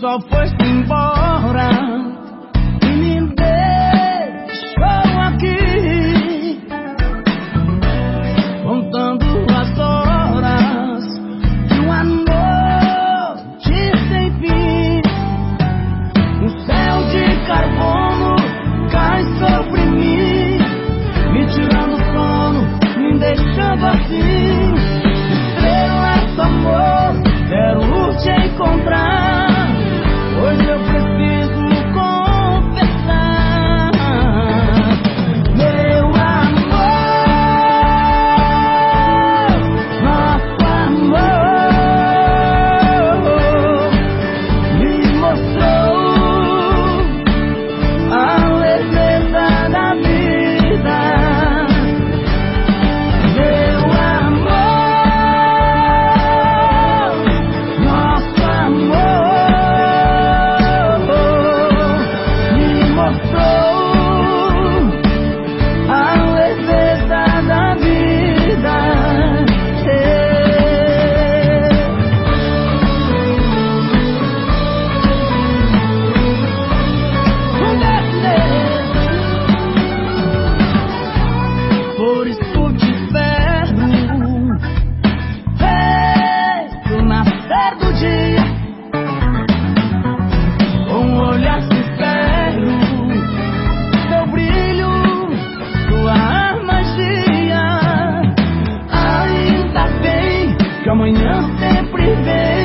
so fuerte ahora. siempre.